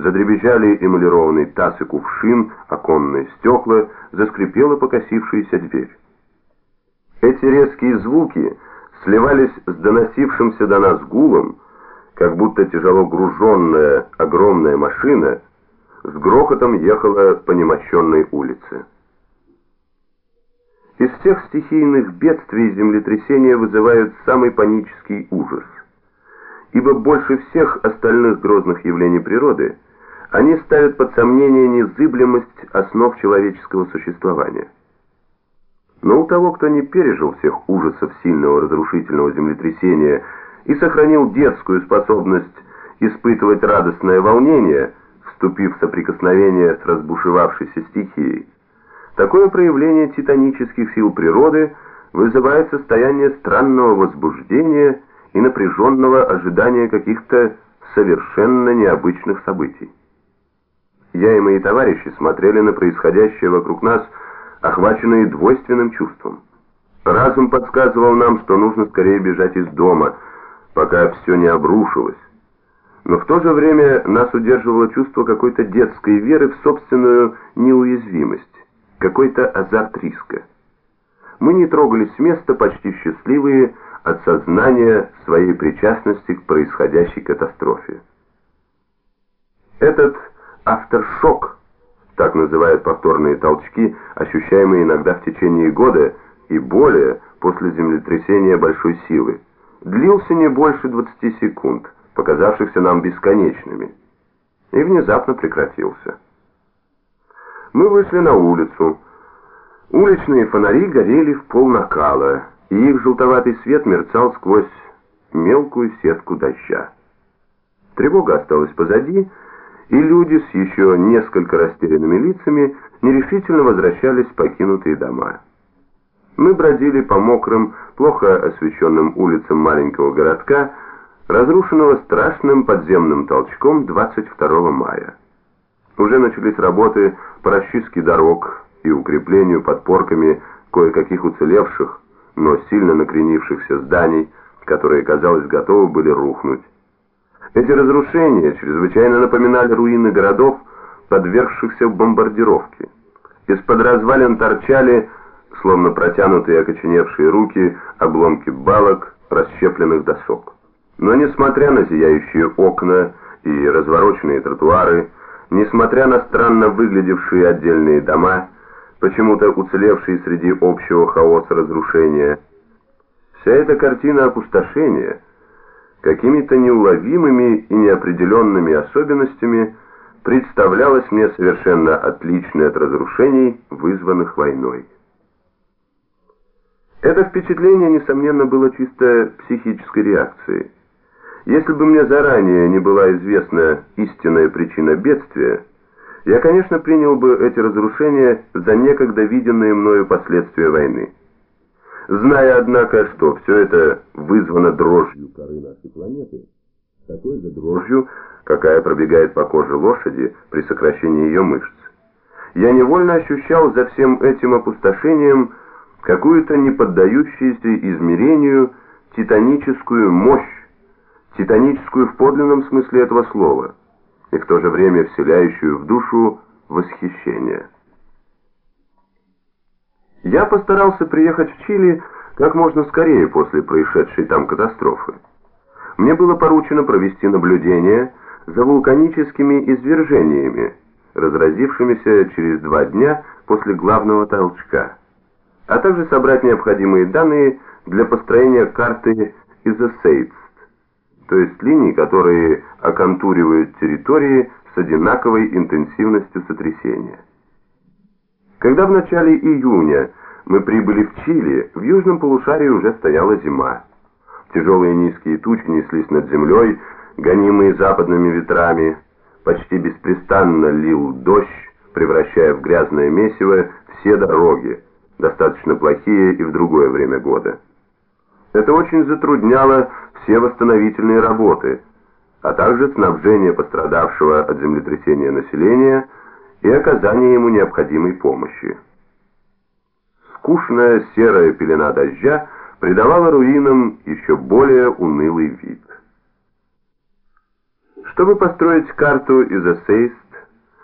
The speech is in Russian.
Задребезжали эмалированный таз и кувшин, оконные стекла, заскрипела покосившаяся дверь. Эти резкие звуки сливались с доносившимся до нас гулом, как будто тяжело груженная огромная машина с грохотом ехала по немощенной улице. Из всех стихийных бедствий землетрясения вызывают самый панический ужас. Ибо больше всех остальных грозных явлений природы они ставят под сомнение незыблемость основ человеческого существования. Но у того, кто не пережил всех ужасов сильного разрушительного землетрясения и сохранил детскую способность испытывать радостное волнение, вступив в соприкосновение с разбушевавшейся стихией, Такое проявление титанических сил природы вызывает состояние странного возбуждения и напряженного ожидания каких-то совершенно необычных событий. Я и мои товарищи смотрели на происходящее вокруг нас, охваченные двойственным чувством. Разум подсказывал нам, что нужно скорее бежать из дома, пока все не обрушилось. Но в то же время нас удерживало чувство какой-то детской веры в собственную неуязвимость какой-то азарт риска. Мы не трогались с места, почти счастливые от сознания своей причастности к происходящей катастрофе. Этот авторшок, так называют повторные толчки, ощущаемые иногда в течение года и более после землетрясения большой силы, длился не больше 20 секунд, показавшихся нам бесконечными, и внезапно прекратился. Мы вышли на улицу. Уличные фонари горели в пол накала, и их желтоватый свет мерцал сквозь мелкую сетку дождя. Тревога осталась позади, и люди с еще несколько растерянными лицами нерешительно возвращались в покинутые дома. Мы бродили по мокрым, плохо освещенным улицам маленького городка, разрушенного страшным подземным толчком 22 мая. Уже начались работы по расчистке дорог и укреплению подпорками кое-каких уцелевших, но сильно накренившихся зданий, которые, казалось, готовы были рухнуть. Эти разрушения чрезвычайно напоминали руины городов, подвергшихся бомбардировке. Из-под развалин торчали, словно протянутые окоченевшие руки, обломки балок, расщепленных досок. Но несмотря на зияющие окна и развороченные тротуары, Несмотря на странно выглядевшие отдельные дома, почему-то уцелевшие среди общего хаоса разрушения, вся эта картина опустошения какими-то неуловимыми и неопределенными особенностями представлялась мне совершенно отличной от разрушений, вызванных войной. Это впечатление, несомненно, было чисто психической реакцией. Если бы мне заранее не была известна истинная причина бедствия, я, конечно, принял бы эти разрушения за некогда виденные мною последствия войны. Зная, однако, что все это вызвано дрожью коры нашей планеты, такой же дрожью, какая пробегает по коже лошади при сокращении ее мышц, я невольно ощущал за всем этим опустошением какую-то неподдающуюся измерению титаническую мощь, титаническую в подлинном смысле этого слова, и в то же время вселяющую в душу восхищение. Я постарался приехать в Чили как можно скорее после происшедшей там катастрофы. Мне было поручено провести наблюдение за вулканическими извержениями, разразившимися через два дня после главного толчка, а также собрать необходимые данные для построения карты Изосейтс, то есть линий, которые оконтуривают территории с одинаковой интенсивностью сотрясения. Когда в начале июня мы прибыли в Чили, в южном полушарии уже стояла зима. Тяжелые низкие тучи неслись над землей, гонимые западными ветрами. Почти беспрестанно лил дождь, превращая в грязное месиво все дороги, достаточно плохие и в другое время года. Это очень затрудняло все восстановительные работы, а также снабжение пострадавшего от землетрясения населения и оказание ему необходимой помощи. Скучная серая пелена дождя придавала руинам еще более унылый вид. Чтобы построить карту из эссеистов,